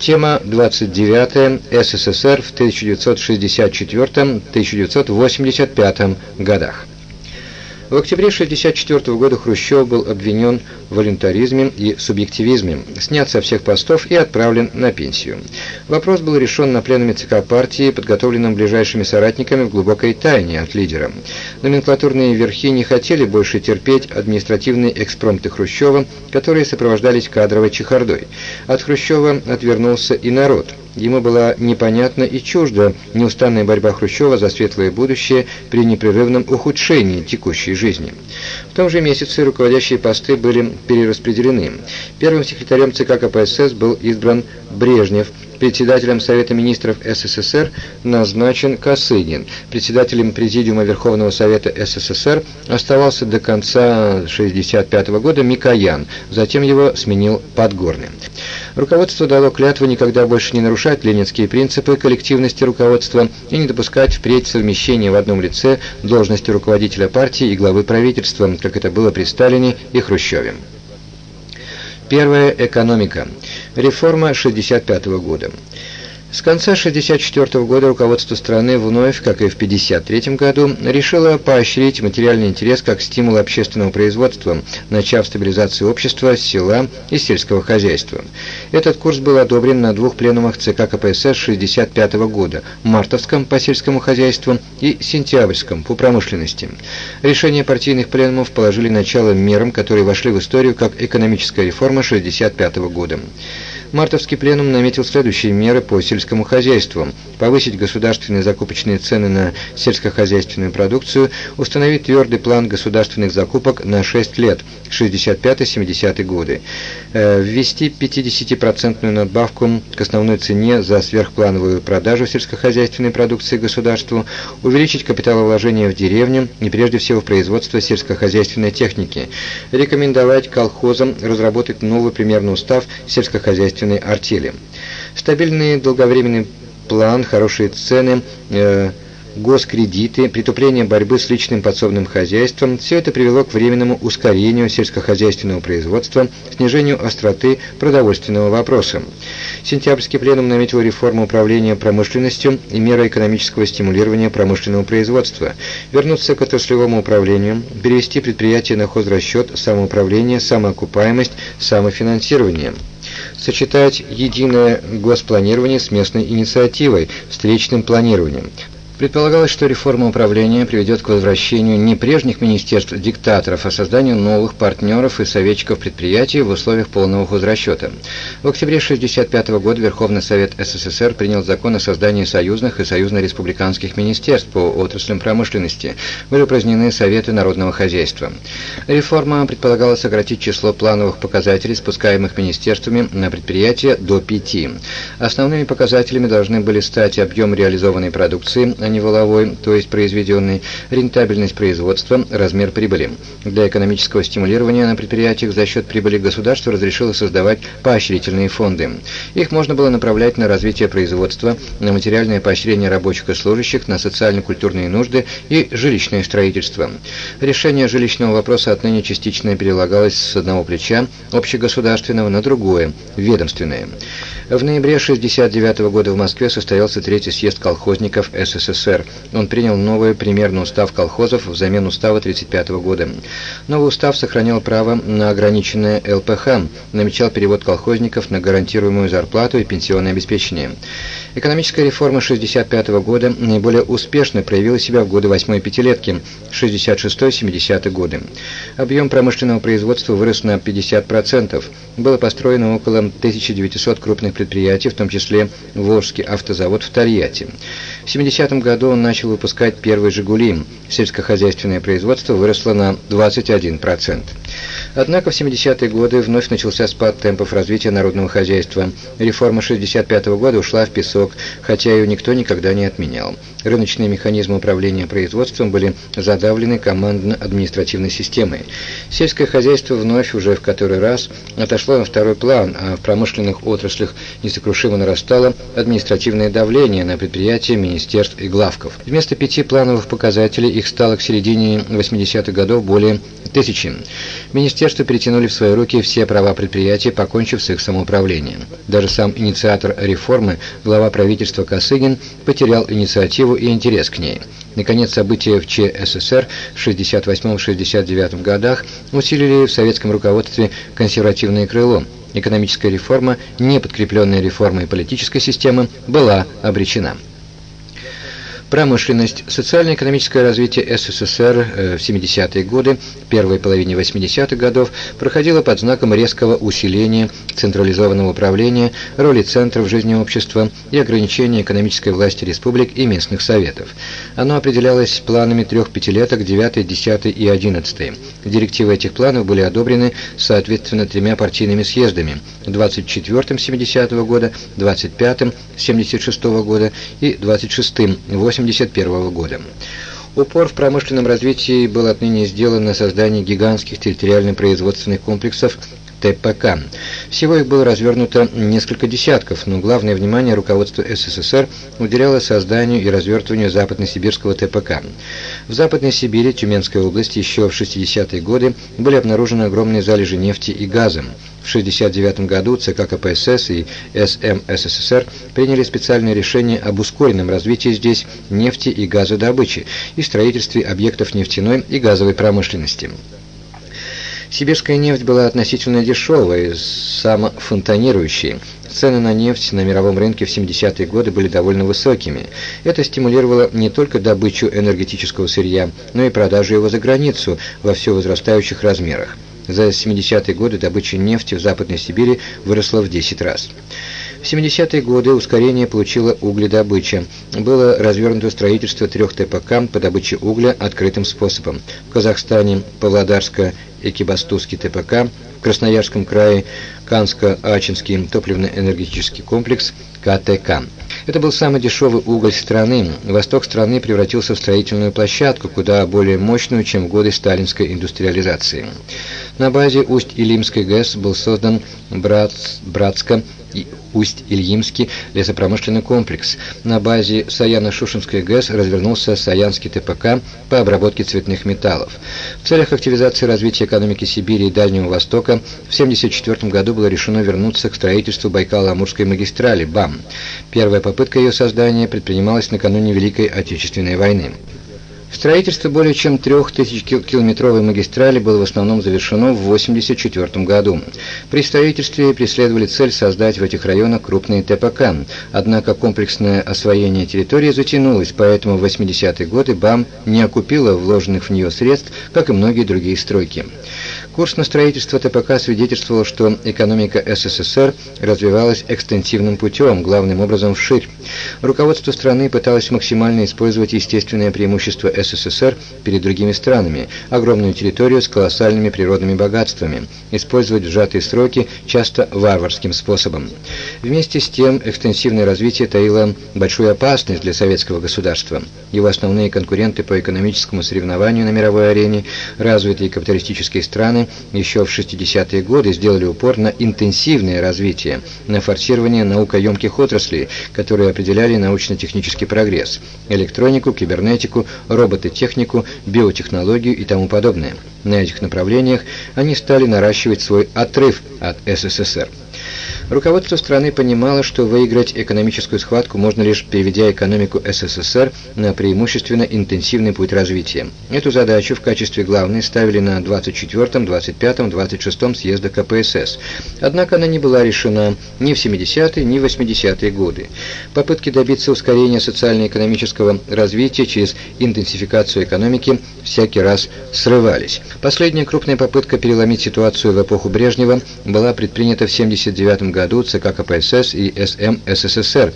Тема 29. СССР в 1964-1985 годах. В октябре 1964 года Хрущев был обвинен в волюнтаризме и субъективизме, снят со всех постов и отправлен на пенсию. Вопрос был решен на пленуме ЦК партии, подготовленном ближайшими соратниками в глубокой тайне от лидера. Номенклатурные верхи не хотели больше терпеть административные экспромты Хрущева, которые сопровождались кадровой чехардой. От Хрущева отвернулся и народ – Ему была непонятна и чужда неустанная борьба Хрущева за светлое будущее при непрерывном ухудшении текущей жизни. В том же месяце руководящие посты были перераспределены. Первым секретарем ЦК КПСС был избран Брежнев, председателем Совета министров СССР назначен Косыгин. Председателем Президиума Верховного Совета СССР оставался до конца 1965 года Микоян, затем его сменил Подгорный. Руководство дало клятву никогда больше не нарушать ленинские принципы коллективности руководства и не допускать впредь совмещения в одном лице должности руководителя партии и главы правительства, как это было при Сталине и Хрущеве. Первая экономика. Реформа 1965 года. С конца 1964 года руководство страны вновь, как и в 1953 году, решило поощрить материальный интерес как стимул общественного производства, начав стабилизацию общества, села и сельского хозяйства. Этот курс был одобрен на двух пленумах ЦК КПСС 1965 года – Мартовском по сельскому хозяйству и Сентябрьском по промышленности. Решения партийных пленумов положили начало мерам, которые вошли в историю как экономическая реформа 1965 года. Мартовский пленум наметил следующие меры по сельскому хозяйству. Повысить государственные закупочные цены на сельскохозяйственную продукцию, установить твердый план государственных закупок на 6 лет, 65-70 годы, э, ввести 50% надбавку к основной цене за сверхплановую продажу сельскохозяйственной продукции государству, увеличить капиталовложения в деревню и прежде всего в производство сельскохозяйственной техники, рекомендовать колхозам разработать новый примерный устав сельскохозяйственной государственной артели. Стабильный долговременный план, хорошие цены, э, госкредиты, притупление борьбы с личным подсобным хозяйством – все это привело к временному ускорению сельскохозяйственного производства, снижению остроты продовольственного вопроса. Сентябрьский пленум наметил реформу управления промышленностью и меры экономического стимулирования промышленного производства, вернуться к отраслевому управлению, перевести предприятия на хозрасчет, самоуправление, самоокупаемость, самофинансирование – сочетать единое госпланирование с местной инициативой, встречным планированием. Предполагалось, что реформа управления приведет к возвращению не прежних министерств-диктаторов, а созданию новых партнеров и советчиков предприятий в условиях полного хозрасчета. В октябре 1965 года Верховный Совет СССР принял закон о создании союзных и союзно-республиканских министерств по отраслям промышленности. Были упразднены Советы народного хозяйства. Реформа предполагала сократить число плановых показателей, спускаемых министерствами на предприятия, до пяти. Основными показателями должны были стать объем реализованной продукции, не воловой, то есть произведенный, рентабельность производства, размер прибыли. Для экономического стимулирования на предприятиях за счет прибыли государство разрешило создавать поощрительные фонды. Их можно было направлять на развитие производства, на материальное поощрение рабочих и служащих, на социально-культурные нужды и жилищное строительство. Решение жилищного вопроса отныне частично перелагалось с одного плеча общегосударственного на другое, ведомственное. В ноябре 1969 года в Москве состоялся третий съезд колхозников СССР. Он принял новый примерный устав колхозов взамен устава 1935 года. Новый устав сохранял право на ограниченное ЛПХ, намечал перевод колхозников на гарантируемую зарплату и пенсионное обеспечение. Экономическая реформа 1965 года наиболее успешно проявила себя в годы восьмой пятилетки 66-70 годы. Объем промышленного производства вырос на 50%. Было построено около 1900 крупных предприятий, в том числе Волжский автозавод в Тольятти. В 70 году он начал выпускать первые «Жигули». Сельскохозяйственное производство выросло на 21%. Однако в 70-е годы вновь начался спад темпов развития народного хозяйства. Реформа 65 -го года ушла в песок, хотя ее никто никогда не отменял. Рыночные механизмы управления производством были задавлены командно-административной системой. Сельское хозяйство вновь уже в который раз отошло на второй план, а в промышленных отраслях несокрушимо нарастало административное давление на предприятия, министерств и главков. Вместо пяти плановых показателей их стало к середине 80-х годов более тысячи. Министерства перетянули в свои руки все права предприятий, покончив с их самоуправлением. Даже сам инициатор реформы, глава правительства Косыгин, потерял инициативу и интерес к ней. Наконец, события в ЧССР в 68-69 годах усилили в советском руководстве консервативное крыло. Экономическая реформа, не подкрепленная реформой политической системы, была обречена. Промышленность, социально-экономическое развитие СССР э, в 70-е годы, первой половине 80-х годов проходило под знаком резкого усиления централизованного управления, роли центров в жизни общества и ограничения экономической власти республик и местных советов. Оно определялось планами трех пятилеток 9, 10 и 11. Директивы этих планов были одобрены соответственно тремя партийными съездами 24-м 70 -го года, 25-м 76 -го года и 26-м 1981 года. Упор в промышленном развитии был отныне сделан на создание гигантских территориально-производственных комплексов ТПК. Всего их было развернуто несколько десятков, но главное внимание руководство СССР уделяло созданию и развертыванию западно-сибирского ТПК. В Западной Сибири, Тюменской области еще в 60-е годы были обнаружены огромные залежи нефти и газа. В 1969 году ЦК КПСС и СМ СССР приняли специальное решение об ускоренном развитии здесь нефти и газодобычи и строительстве объектов нефтяной и газовой промышленности. Сибирская нефть была относительно дешевой, самофонтанирующей. Цены на нефть на мировом рынке в 70-е годы были довольно высокими. Это стимулировало не только добычу энергетического сырья, но и продажу его за границу во все возрастающих размерах. За 70-е годы добыча нефти в Западной Сибири выросла в 10 раз. В 70-е годы ускорение получила угледобыча. Было развернуто строительство трех ТПК по добыче угля открытым способом. В Казахстане Павлодарско-Экибастузский ТПК, в Красноярском крае Канско-Ачинский топливно-энергетический комплекс КТК. Это был самый дешевый уголь страны. Восток страны превратился в строительную площадку, куда более мощную, чем в годы сталинской индустриализации. На базе Усть-Илимской ГЭС был создан Братс, Братско и Усть-Ильимский лесопромышленный комплекс. На базе Саяно-Шушенской ГЭС развернулся Саянский ТПК по обработке цветных металлов. В целях активизации развития экономики Сибири и Дальнего Востока в 1974 году было решено вернуться к строительству Байкало-Амурской магистрали БАМ. Первая попытка ее создания предпринималась накануне Великой Отечественной войны. Строительство более чем 3000-километровой магистрали было в основном завершено в 1984 году. При строительстве преследовали цель создать в этих районах крупные ТПК, однако комплексное освоение территории затянулось, поэтому в 80-е годы БАМ не окупила вложенных в нее средств, как и многие другие стройки. Курс на строительство ТПК свидетельствовал, что экономика СССР развивалась экстенсивным путем, главным образом вширь. Руководство страны пыталось максимально использовать естественное преимущество СССР перед другими странами, огромную территорию с колоссальными природными богатствами, использовать сжатые сроки часто варварским способом. Вместе с тем, экстенсивное развитие таило большую опасность для советского государства. Его основные конкуренты по экономическому соревнованию на мировой арене, развитые капиталистические страны, еще в 60-е годы сделали упор на интенсивное развитие, на форсирование наукоемких отраслей, которые определяли научно-технический прогресс – электронику, кибернетику, робототехнику, биотехнологию и тому подобное. На этих направлениях они стали наращивать свой отрыв от СССР. Руководство страны понимало, что выиграть экономическую схватку можно лишь переведя экономику СССР на преимущественно интенсивный путь развития. Эту задачу в качестве главной ставили на 24-м, 25-м, 26-м съездах КПСС. Однако она не была решена ни в 70-е, ни в 80-е годы. Попытки добиться ускорения социально-экономического развития через интенсификацию экономики всякий раз срывались. Последняя крупная попытка переломить ситуацию в эпоху Брежнева была предпринята в 79 году ЦК КПСС и СМ СССР